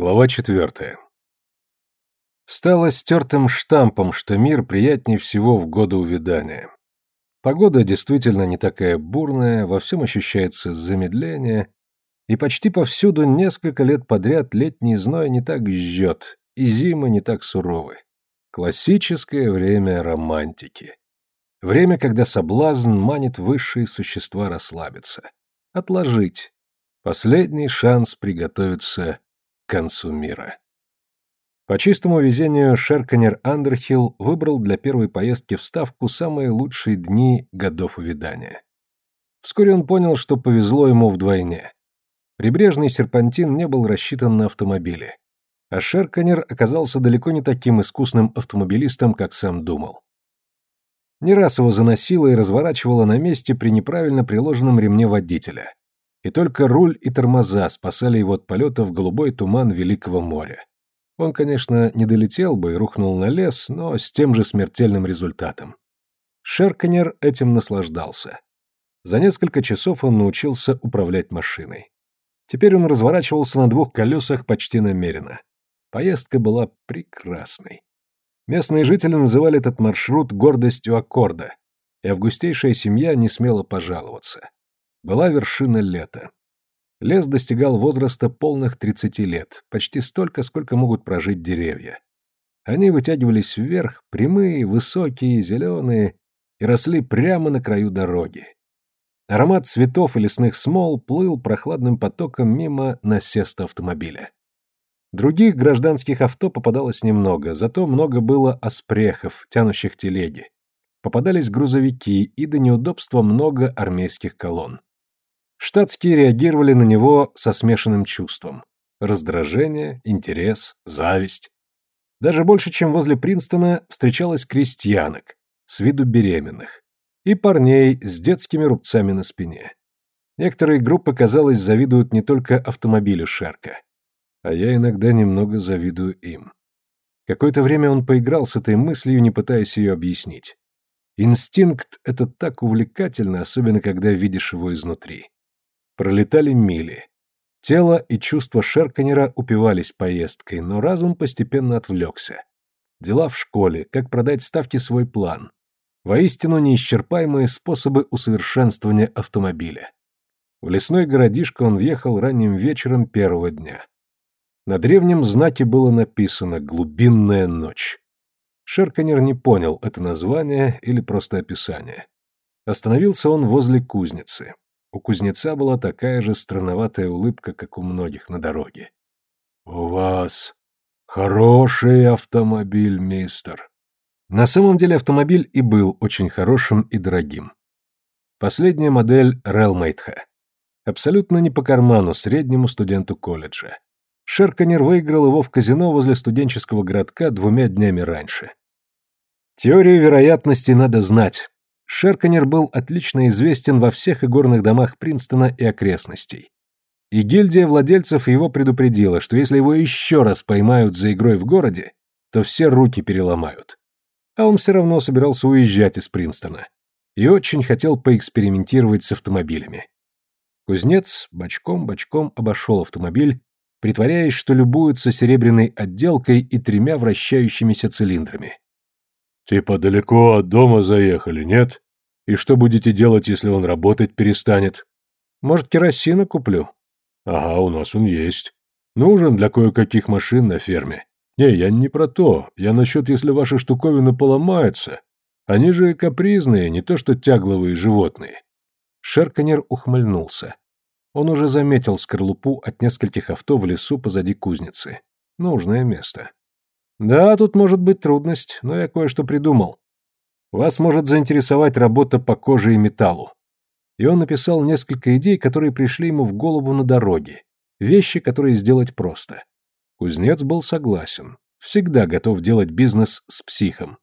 Глава четвертая. Стало стертым штампом, что мир приятнее всего в годы увядания. Погода действительно не такая бурная, во всем ощущается замедление, и почти повсюду несколько лет подряд летний зной не так жжет, и зимы не так суровы. Классическое время романтики. Время, когда соблазн манит высшие существа расслабиться. Отложить. Последний шанс приготовиться к концу мира. По чистому везению Шерканер Андерхилл выбрал для первой поездки в Ставку самые лучшие дни годов увядания. Вскоре он понял, что повезло ему вдвойне. Прибрежный серпантин не был рассчитан на автомобили. А Шерканер оказался далеко не таким искусным автомобилистом, как сам думал. Не раз его заносило и разворачивало на месте при неправильно приложенном ремне водителя. И только руль и тормоза спасали его от полета в голубой туман Великого моря. Он, конечно, не долетел бы и рухнул на лес, но с тем же смертельным результатом. Шерканер этим наслаждался. За несколько часов он научился управлять машиной. Теперь он разворачивался на двух колесах почти намеренно. Поездка была прекрасной. Местные жители называли этот маршрут гордостью аккорда, и августейшая семья не смела пожаловаться. Была вершина лета. Лес достигал возраста полных 30 лет, почти столько, сколько могут прожить деревья. Они вытягивались вверх, прямые, высокие, зеленые, и росли прямо на краю дороги. Аромат цветов и лесных смол плыл прохладным потоком мимо насеста автомобиля. Других гражданских авто попадалось немного, зато много было оспрехов, тянущих телеги. Попадались грузовики и до неудобства много армейских колонн. Штатские реагировали на него со смешанным чувством. Раздражение, интерес, зависть. Даже больше, чем возле Принстона, встречалось крестьянок, с виду беременных и парней с детскими рубцами на спине. Некоторые группы, казалось, завидуют не только автомобилю Шерка. А я иногда немного завидую им. Какое-то время он поиграл с этой мыслью, не пытаясь ее объяснить. Инстинкт — это так увлекательно, особенно когда видишь его изнутри. Пролетали мили. Тело и чувства Шерканера упивались поездкой, но разум постепенно отвлекся. Дела в школе, как продать ставки свой план, Воистину неисчерпаемые способы усовершенствования автомобиля. В лесной городишко он въехал ранним вечером первого дня. На древнем знаке было написано «Глубинная ночь». Шерканер не понял, это название или просто описание. Остановился он возле кузницы. У кузнеца была такая же странноватая улыбка, как у многих на дороге. «У вас хороший автомобиль, мистер», на самом деле автомобиль и был очень хорошим и дорогим. Последняя модель Релмейтха. Абсолютно не по карману среднему студенту колледжа. Шерканер выиграл его в казино возле студенческого городка двумя днями раньше. Теорию вероятности надо знать. Шерканер был отлично известен во всех игорных домах Принстона и окрестностей. И гильдия владельцев его предупредила, что если его еще раз поймают за игрой в городе, то все руки переломают а он все равно собирался уезжать из Принстона и очень хотел поэкспериментировать с автомобилями. Кузнец бочком-бочком обошел автомобиль, притворяясь, что любуется серебряной отделкой и тремя вращающимися цилиндрами. «Типа далеко от дома заехали, нет? И что будете делать, если он работать перестанет?» «Может, керосина куплю?» «Ага, у нас он есть. Нужен для кое-каких машин на ферме. «Не, я не про то. Я насчет, если ваши штуковины поломаются. Они же капризные, не то что тягловые животные». Шерканер ухмыльнулся. Он уже заметил скорлупу от нескольких авто в лесу позади кузницы. Нужное место. «Да, тут может быть трудность, но я кое-что придумал. Вас может заинтересовать работа по коже и металлу». И он написал несколько идей, которые пришли ему в голову на дороге. Вещи, которые сделать просто. Кузнец был согласен, всегда готов делать бизнес с психом.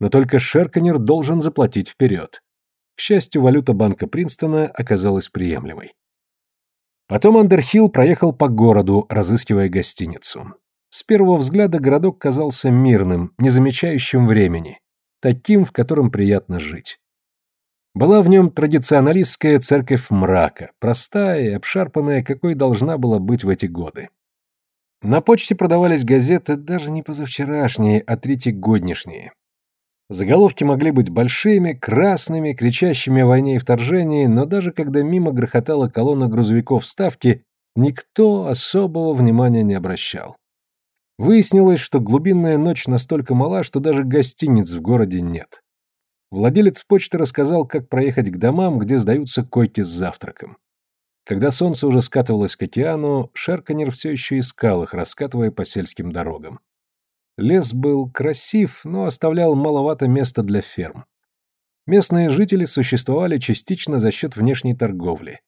Но только Шерканер должен заплатить вперед. К счастью, валюта банка Принстона оказалась приемлемой. Потом Андерхилл проехал по городу, разыскивая гостиницу. С первого взгляда городок казался мирным, не замечающим времени, таким, в котором приятно жить. Была в нем традиционалистская церковь мрака, простая и обшарпанная, какой должна была быть в эти годы. На почте продавались газеты даже не позавчерашние, а третьегоднишние. Заголовки могли быть большими, красными, кричащими о войне и вторжении, но даже когда мимо грохотала колонна грузовиков ставки, никто особого внимания не обращал. Выяснилось, что глубинная ночь настолько мала, что даже гостиниц в городе нет. Владелец почты рассказал, как проехать к домам, где сдаются койки с завтраком. Когда солнце уже скатывалось к океану, Шерканер все еще искал их, раскатывая по сельским дорогам. Лес был красив, но оставлял маловато места для ферм. Местные жители существовали частично за счет внешней торговли,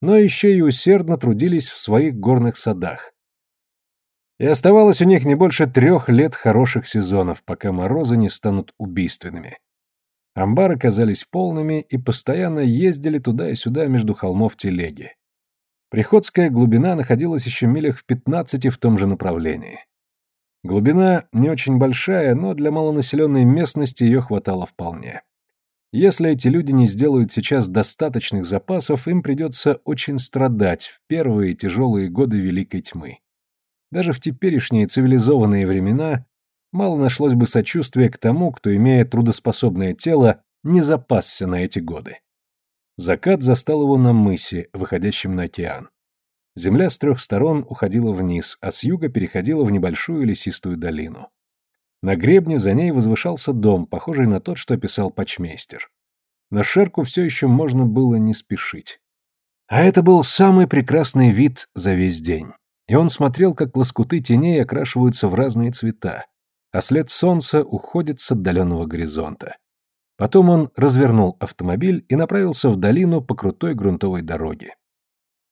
но еще и усердно трудились в своих горных садах. И оставалось у них не больше трех лет хороших сезонов, пока морозы не станут убийственными. Амбары казались полными и постоянно ездили туда и сюда между холмов телеги. Приходская глубина находилась еще милях в пятнадцати в том же направлении. Глубина не очень большая, но для малонаселенной местности ее хватало вполне. Если эти люди не сделают сейчас достаточных запасов, им придется очень страдать в первые тяжелые годы Великой Тьмы. Даже в теперешние цивилизованные времена мало нашлось бы сочувствия к тому, кто, имея трудоспособное тело, не запасся на эти годы. Закат застал его на мысе, выходящем на океан. Земля с трех сторон уходила вниз, а с юга переходила в небольшую лесистую долину. На гребне за ней возвышался дом, похожий на тот, что описал почмейстер. На шерку все еще можно было не спешить. А это был самый прекрасный вид за весь день. И он смотрел, как лоскуты теней окрашиваются в разные цвета, а след солнца уходит с отдаленного горизонта. Потом он развернул автомобиль и направился в долину по крутой грунтовой дороге.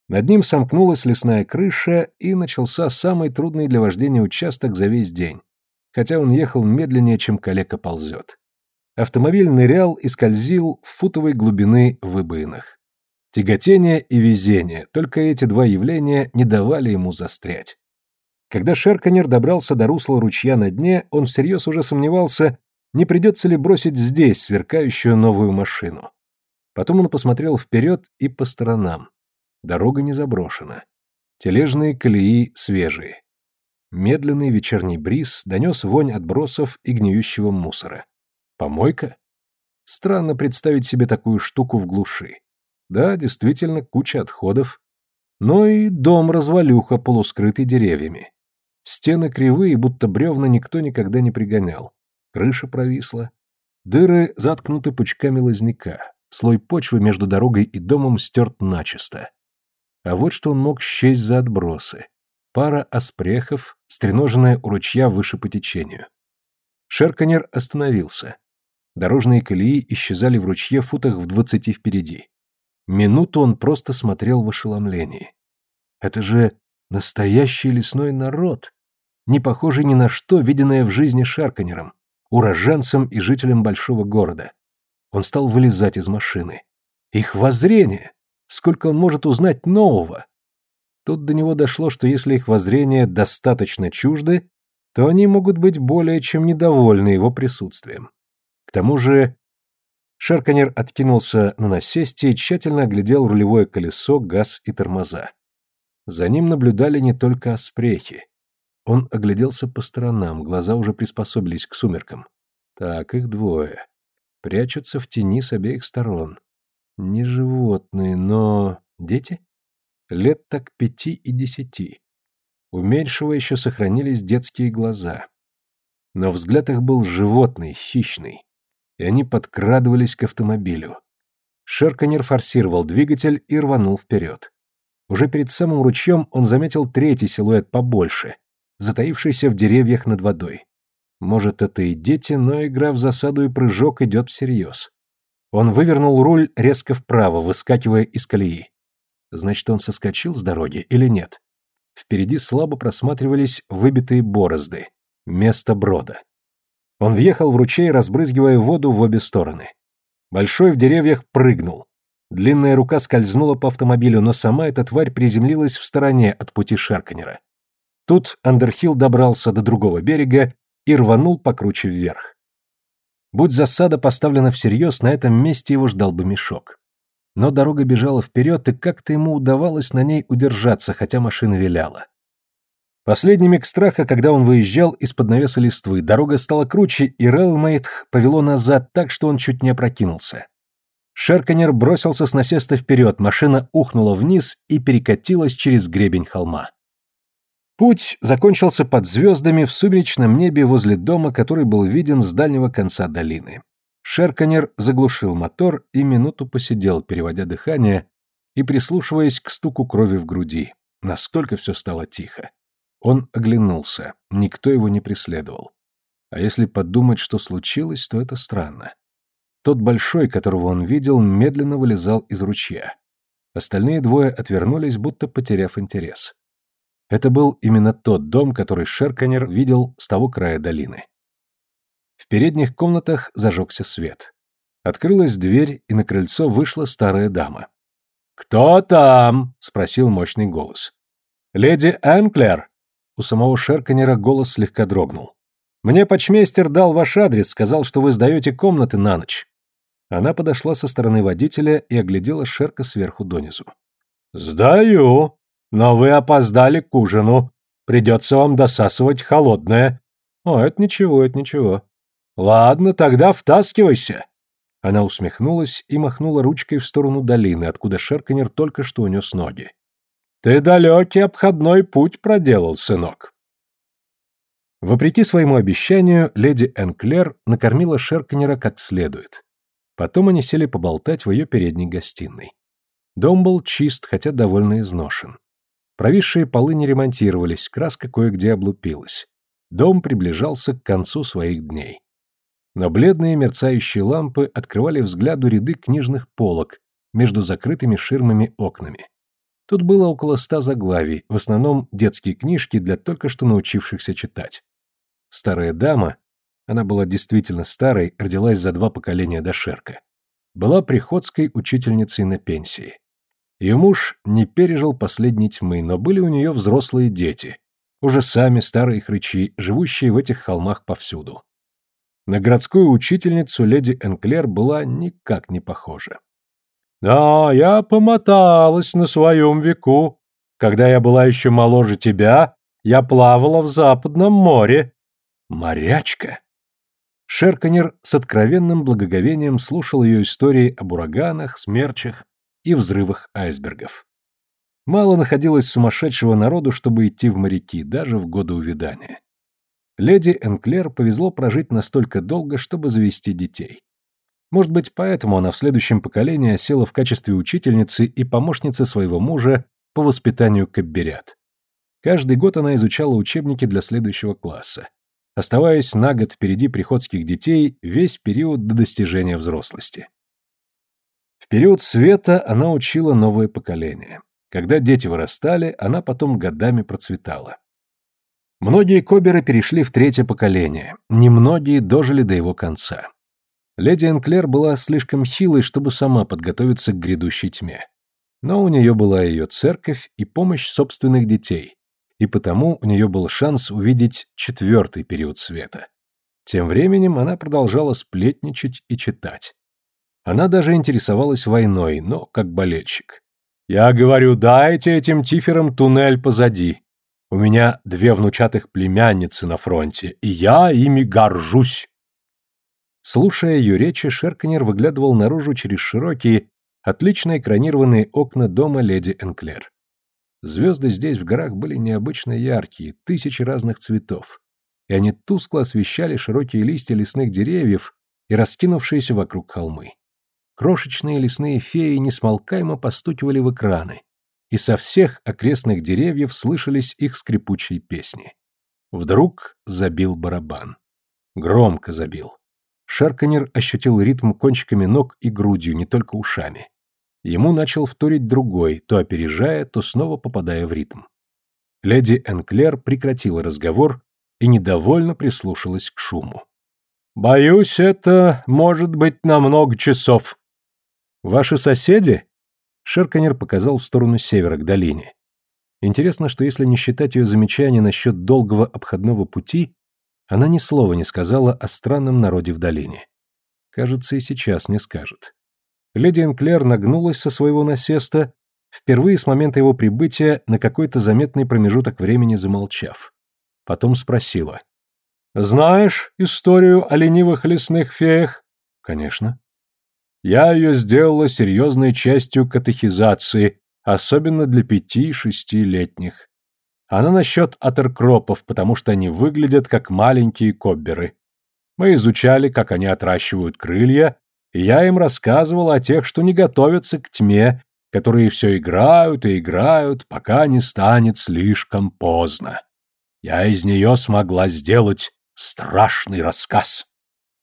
Над ним сомкнулась лесная крыша, и начался самый трудный для вождения участок за весь день, хотя он ехал медленнее, чем калека ползет. Автомобиль нырял и скользил в футовой глубины выбоинах. Тяготение и везение, только эти два явления не давали ему застрять. Когда Шерканер добрался до русла ручья на дне, он всерьез уже сомневался, не придется ли бросить здесь сверкающую новую машину. Потом он посмотрел вперед и по сторонам. Дорога не заброшена. Тележные колеи свежие. Медленный вечерний бриз донес вонь отбросов и гниющего мусора. Помойка? Странно представить себе такую штуку в глуши. Да, действительно, куча отходов. Но и дом-развалюха, полускрытый деревьями. Стены кривые, будто бревна никто никогда не пригонял. Крыша провисла. Дыры заткнуты пучками лозняка. Слой почвы между дорогой и домом стерт начисто. А вот что он мог счесть за отбросы. Пара оспрехов, стреноженная у ручья выше по течению. Шерканер остановился. Дорожные колеи исчезали в ручье футах в двадцати впереди. Минуту он просто смотрел в ошеломлении. Это же настоящий лесной народ, не похожий ни на что, виденное в жизни Шарканером, уроженцем и жителем большого города. Он стал вылезать из машины. Их воззрение! сколько он может узнать нового. Тут до него дошло, что если их воззрения достаточно чужды, то они могут быть более чем недовольны его присутствием. К тому же Шарканер откинулся на насесте и тщательно оглядел рулевое колесо, газ и тормоза. За ним наблюдали не только оспрехи. Он огляделся по сторонам, глаза уже приспособились к сумеркам. Так, их двое. Прячутся в тени с обеих сторон. Не животные, но... Дети? Лет так пяти и десяти. У меньшего еще сохранились детские глаза. Но взгляд их был животный, хищный. И они подкрадывались к автомобилю. Шерканер форсировал двигатель и рванул вперед. Уже перед самым ручьем он заметил третий силуэт побольше, затаившийся в деревьях над водой. Может, это и дети, но игра в засаду и прыжок идет всерьез. Он вывернул руль резко вправо, выскакивая из колеи. Значит, он соскочил с дороги или нет? Впереди слабо просматривались выбитые борозды. Место брода. Он въехал в ручей, разбрызгивая воду в обе стороны. Большой в деревьях прыгнул. Длинная рука скользнула по автомобилю, но сама эта тварь приземлилась в стороне от пути Шарканера. Тут Андерхилл добрался до другого берега и рванул покруче вверх. Будь засада поставлена всерьез, на этом месте его ждал бы мешок. Но дорога бежала вперед, и как-то ему удавалось на ней удержаться, хотя машина виляла. Последний миг страха, когда он выезжал из-под навеса листвы, дорога стала круче, и Релмейтх повело назад так, что он чуть не опрокинулся. Шерканер бросился с насеста вперед, машина ухнула вниз и перекатилась через гребень холма. Путь закончился под звездами в сумеречном небе возле дома, который был виден с дальнего конца долины. Шерканер заглушил мотор и минуту посидел, переводя дыхание и прислушиваясь к стуку крови в груди. Настолько все стало тихо. Он оглянулся, никто его не преследовал. А если подумать, что случилось, то это странно. Тот большой, которого он видел, медленно вылезал из ручья. Остальные двое отвернулись, будто потеряв интерес. Это был именно тот дом, который Шерканер видел с того края долины. В передних комнатах зажегся свет. Открылась дверь, и на крыльцо вышла старая дама. «Кто там?» — спросил мощный голос. «Леди Энклер!» У самого Шерканера голос слегка дрогнул. «Мне почмейстер дал ваш адрес, сказал, что вы сдаете комнаты на ночь». Она подошла со стороны водителя и оглядела Шерка сверху донизу. «Сдаю, но вы опоздали к ужину. Придется вам досасывать холодное». «О, это ничего, это ничего». «Ладно, тогда втаскивайся». Она усмехнулась и махнула ручкой в сторону долины, откуда Шерканер только что унес ноги. Ты далекий обходной путь проделал, сынок. Вопреки своему обещанию, леди Энклер накормила Шерканера как следует. Потом они сели поболтать в ее передней гостиной. Дом был чист, хотя довольно изношен. Провисшие полы не ремонтировались, краска кое-где облупилась. Дом приближался к концу своих дней. Но бледные мерцающие лампы открывали взгляду ряды книжных полок между закрытыми ширмами окнами. Тут было около ста заглавий, в основном детские книжки для только что научившихся читать. Старая дама, она была действительно старой, родилась за два поколения до Шерка, была приходской учительницей на пенсии. Ее муж не пережил последней тьмы, но были у нее взрослые дети, уже сами старые хрычи, живущие в этих холмах повсюду. На городскую учительницу леди Энклер была никак не похожа. Да, я помоталась на своем веку. Когда я была еще моложе тебя, я плавала в Западном море. Морячка. Шерканер с откровенным благоговением слушал ее истории об ураганах, смерчах и взрывах айсбергов. Мало находилось сумасшедшего народу, чтобы идти в моряки, даже в годы увядания. Леди Энклер повезло прожить настолько долго, чтобы завести детей. Может быть, поэтому она в следующем поколении села в качестве учительницы и помощницы своего мужа по воспитанию кабберят. Каждый год она изучала учебники для следующего класса, оставаясь на год впереди приходских детей весь период до достижения взрослости. В период света она учила новое поколение. Когда дети вырастали, она потом годами процветала. Многие коберы перешли в третье поколение, немногие дожили до его конца. Леди Энклер была слишком хилой, чтобы сама подготовиться к грядущей тьме. Но у нее была ее церковь и помощь собственных детей, и потому у нее был шанс увидеть четвертый период света. Тем временем она продолжала сплетничать и читать. Она даже интересовалась войной, но как болельщик. «Я говорю, дайте этим тиферам туннель позади. У меня две внучатых племянницы на фронте, и я ими горжусь». Слушая ее речи, Шерканер выглядывал наружу через широкие, отлично экранированные окна дома леди Энклер. Звезды здесь в горах были необычно яркие, тысячи разных цветов, и они тускло освещали широкие листья лесных деревьев и раскинувшиеся вокруг холмы. Крошечные лесные феи несмолкаемо постукивали в экраны, и со всех окрестных деревьев слышались их скрипучие песни. Вдруг забил барабан. Громко забил. Шарканер ощутил ритм кончиками ног и грудью, не только ушами. Ему начал вторить другой, то опережая, то снова попадая в ритм. Леди Энклер прекратила разговор и недовольно прислушалась к шуму. «Боюсь, это может быть на много часов». «Ваши соседи?» Шерканер показал в сторону севера, к долине. Интересно, что если не считать ее замечания насчет долгого обходного пути, она ни слова не сказала о странном народе в долине. Кажется, и сейчас не скажет. Леди Энклер нагнулась со своего насеста впервые с момента его прибытия на какой-то заметный промежуток времени замолчав. Потом спросила. «Знаешь историю о ленивых лесных феях?» «Конечно». «Я ее сделала серьезной частью катехизации, особенно для пяти-шестилетних. Она насчет атеркропов, потому что они выглядят как маленькие кобберы. Мы изучали, как они отращивают крылья, и я им рассказывал о тех, что не готовятся к тьме, которые все играют и играют, пока не станет слишком поздно. Я из нее смогла сделать страшный рассказ.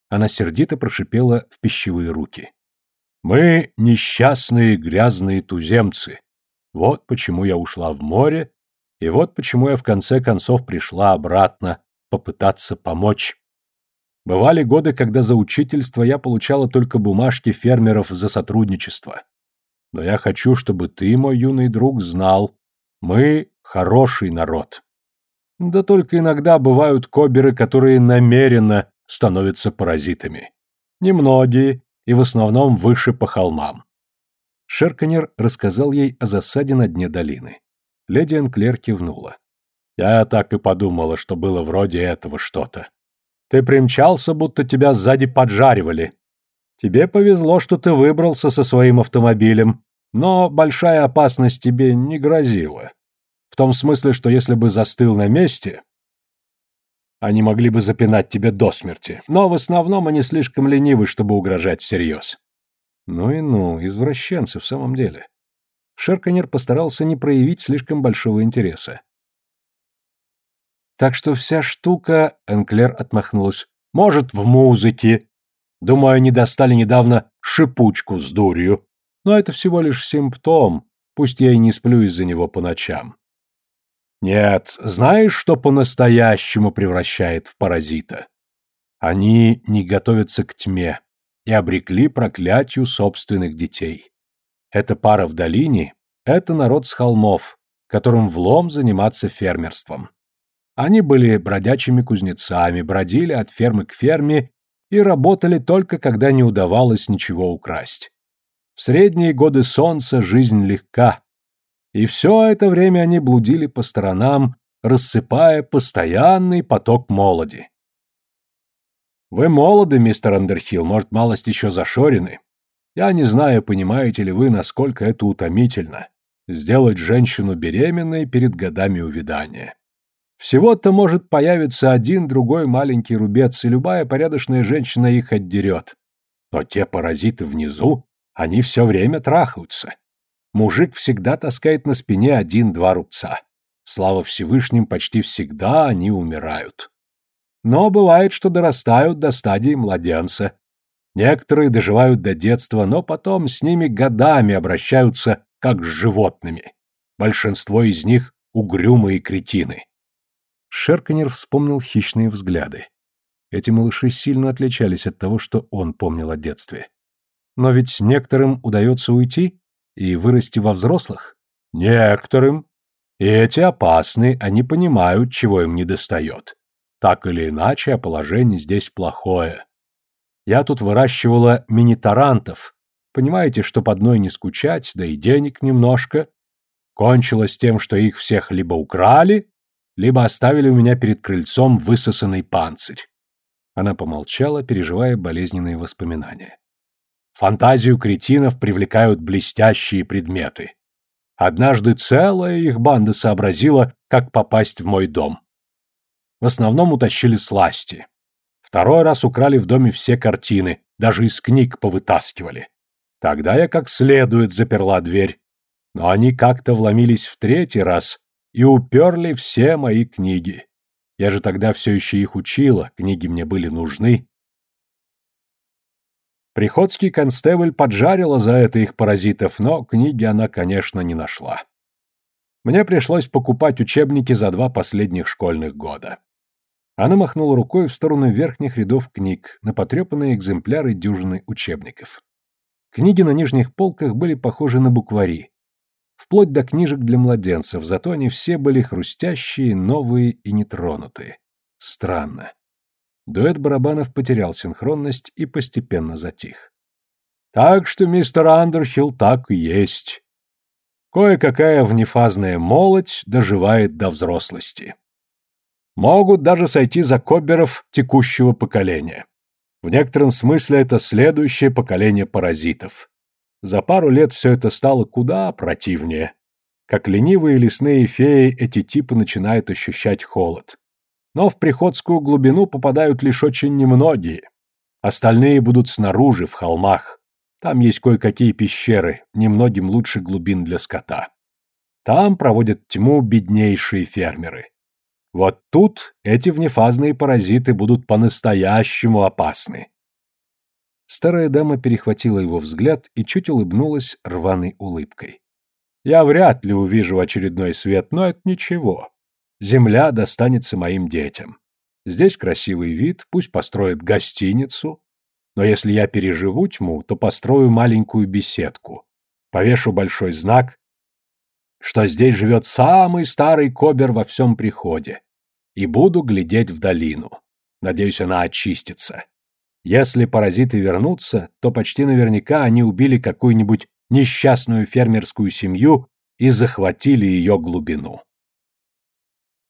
Она сердито прошипела в пищевые руки. Мы несчастные грязные туземцы. Вот почему я ушла в море, и вот почему я в конце концов пришла обратно попытаться помочь. Бывали годы, когда за учительство я получала только бумажки фермеров за сотрудничество. Но я хочу, чтобы ты, мой юный друг, знал, мы хороший народ. Да только иногда бывают коберы, которые намеренно становятся паразитами. Немногие, и в основном выше по холмам. Шерканер рассказал ей о засаде на дне долины. Леди Энклер кивнула. «Я так и подумала, что было вроде этого что-то. Ты примчался, будто тебя сзади поджаривали. Тебе повезло, что ты выбрался со своим автомобилем, но большая опасность тебе не грозила. В том смысле, что если бы застыл на месте, они могли бы запинать тебя до смерти, но в основном они слишком ленивы, чтобы угрожать всерьез. Ну и ну, извращенцы в самом деле. Шерканер постарался не проявить слишком большого интереса. Так что вся штука, Энклер отмахнулась, может, в музыке. Думаю, они достали недавно шипучку с дурью. Но это всего лишь симптом, пусть я и не сплю из-за него по ночам. Нет, знаешь, что по-настоящему превращает в паразита? Они не готовятся к тьме и обрекли проклятию собственных детей. Эта пара в долине — это народ с холмов, которым влом заниматься фермерством. Они были бродячими кузнецами, бродили от фермы к ферме и работали только когда не удавалось ничего украсть. В средние годы солнца жизнь легка, и все это время они блудили по сторонам, рассыпая постоянный поток молоди. Вы молоды, мистер Андерхилл, может, малость еще зашорены. Я не знаю, понимаете ли вы, насколько это утомительно — сделать женщину беременной перед годами увядания. Всего-то может появиться один-другой маленький рубец, и любая порядочная женщина их отдерет. Но те паразиты внизу, они все время трахаются мужик всегда таскает на спине один-два рубца. Слава Всевышним, почти всегда они умирают. Но бывает, что дорастают до стадии младенца. Некоторые доживают до детства, но потом с ними годами обращаются как с животными. Большинство из них — угрюмые кретины. Шерканер вспомнил хищные взгляды. Эти малыши сильно отличались от того, что он помнил о детстве. Но ведь некоторым удается уйти, и вырасти во взрослых? Некоторым. И эти опасны, они понимают, чего им недостает. Так или иначе, а положение здесь плохое. Я тут выращивала мини-тарантов. Понимаете, чтоб одной не скучать, да и денег немножко. Кончилось тем, что их всех либо украли, либо оставили у меня перед крыльцом высосанный панцирь. Она помолчала, переживая болезненные воспоминания. Фантазию кретинов привлекают блестящие предметы. Однажды целая их банда сообразила, как попасть в мой дом. В основном утащили сласти. Второй раз украли в доме все картины, даже из книг повытаскивали. Тогда я как следует заперла дверь. Но они как-то вломились в третий раз и уперли все мои книги. Я же тогда все еще их учила, книги мне были нужны. Приходский констебль поджарила за это их паразитов, но книги она, конечно, не нашла. Мне пришлось покупать учебники за два последних школьных года. Она махнула рукой в сторону верхних рядов книг, на потрепанные экземпляры дюжины учебников. Книги на нижних полках были похожи на буквари. Вплоть до книжек для младенцев, зато они все были хрустящие, новые и нетронутые. Странно. Дуэт барабанов потерял синхронность и постепенно затих. Так что, мистер Андерхилл, так и есть. Кое-какая внефазная молодь доживает до взрослости. Могут даже сойти за кобберов текущего поколения. В некотором смысле это следующее поколение паразитов. За пару лет все это стало куда противнее. Как ленивые лесные феи, эти типы начинают ощущать холод. Но в приходскую глубину попадают лишь очень немногие. Остальные будут снаружи, в холмах. Там есть кое-какие пещеры, немногим лучше глубин для скота. Там проводят тьму беднейшие фермеры. Вот тут эти внефазные паразиты будут по-настоящему опасны. Старая дама перехватила его взгляд и чуть улыбнулась рваной улыбкой. Я вряд ли увижу очередной свет, но это ничего. Земля достанется моим детям. Здесь красивый вид, пусть построят гостиницу. Но если я переживу тьму, то построю маленькую беседку. Повешу большой знак, что здесь живет самый старый кобер во всем приходе. И буду глядеть в долину. Надеюсь, она очистится. Если паразиты вернутся, то почти наверняка они убили какую-нибудь несчастную фермерскую семью и захватили ее глубину.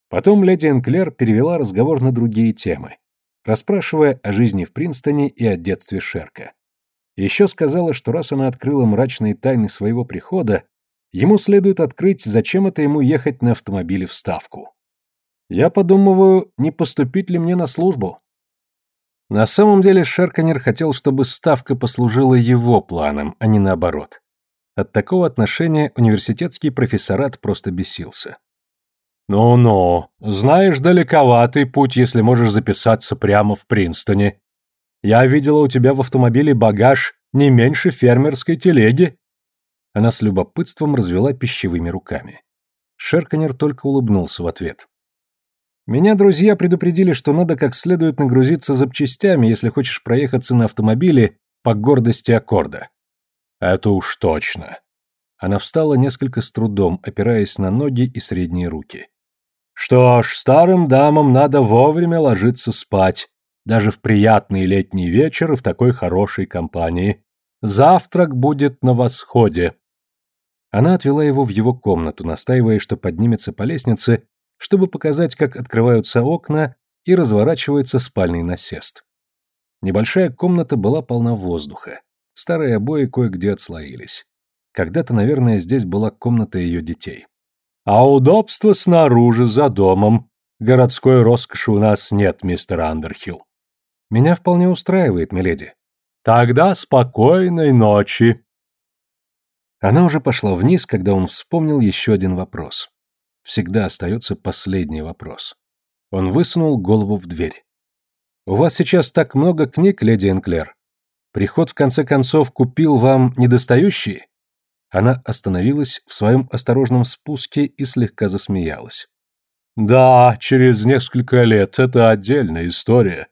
Потом леди Энклер перевела разговор на другие темы, расспрашивая о жизни в Принстоне и о детстве Шерка. Еще сказала, что раз она открыла мрачные тайны своего прихода, ему следует открыть, зачем это ему ехать на автомобиле в Ставку. Я подумываю, не поступить ли мне на службу. На самом деле Шерканер хотел, чтобы Ставка послужила его планам, а не наоборот. От такого отношения университетский профессорат просто бесился. «Ну-ну, знаешь, далековатый путь, если можешь записаться прямо в Принстоне. Я видела у тебя в автомобиле багаж не меньше фермерской телеги». Она с любопытством развела пищевыми руками. Шерканер только улыбнулся в ответ. «Меня друзья предупредили, что надо как следует нагрузиться запчастями, если хочешь проехаться на автомобиле по гордости аккорда. Это уж точно. Она встала несколько с трудом, опираясь на ноги и средние руки. Что ж, старым дамам надо вовремя ложиться спать, даже в приятный летний вечер и в такой хорошей компании. Завтрак будет на восходе. Она отвела его в его комнату, настаивая, что поднимется по лестнице, чтобы показать, как открываются окна и разворачивается спальный насест. Небольшая комната была полна воздуха. Старые обои кое-где отслоились. Когда-то, наверное, здесь была комната ее детей. А удобство снаружи, за домом. Городской роскоши у нас нет, мистер Андерхилл. Меня вполне устраивает, миледи. Тогда спокойной ночи. Она уже пошла вниз, когда он вспомнил еще один вопрос. Всегда остается последний вопрос. Он высунул голову в дверь. «У вас сейчас так много книг, леди Энклер. Приход, в конце концов, купил вам недостающие?» Она остановилась в своем осторожном спуске и слегка засмеялась. «Да, через несколько лет, это отдельная история.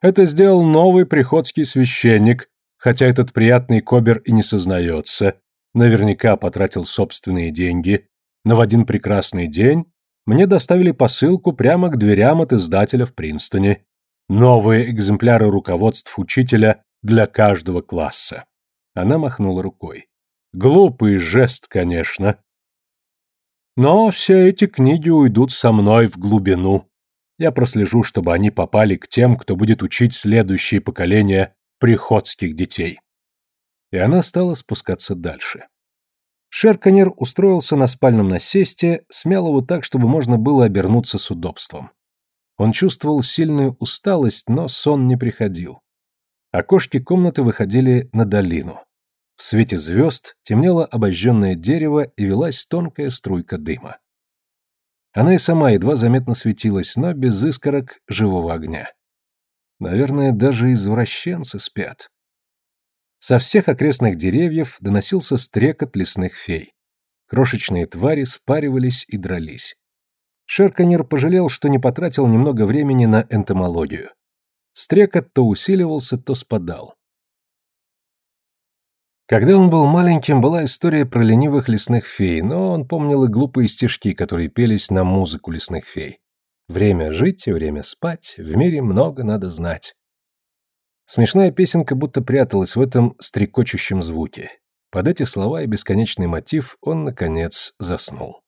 Это сделал новый приходский священник, хотя этот приятный кобер и не сознается. Наверняка потратил собственные деньги. Но в один прекрасный день мне доставили посылку прямо к дверям от издателя в Принстоне. Новые экземпляры руководств учителя для каждого класса. Она махнула рукой. Глупый жест, конечно. Но все эти книги уйдут со мной в глубину. Я прослежу, чтобы они попали к тем, кто будет учить следующее поколение приходских детей. И она стала спускаться дальше. Шерканер устроился на спальном насесте, смял его так, чтобы можно было обернуться с удобством. Он чувствовал сильную усталость, но сон не приходил. Окошки комнаты выходили на долину. В свете звезд темнело обожженное дерево и велась тонкая струйка дыма. Она и сама едва заметно светилась, но без искорок живого огня. Наверное, даже извращенцы спят. Со всех окрестных деревьев доносился стрекот лесных фей. Крошечные твари спаривались и дрались. Шерканер пожалел, что не потратил немного времени на энтомологию. Стрекот то усиливался, то спадал. Когда он был маленьким, была история про ленивых лесных фей, но он помнил и глупые стишки, которые пелись на музыку лесных фей. Время жить и время спать, в мире много надо знать. Смешная песенка будто пряталась в этом стрекочущем звуке. Под эти слова и бесконечный мотив он, наконец, заснул.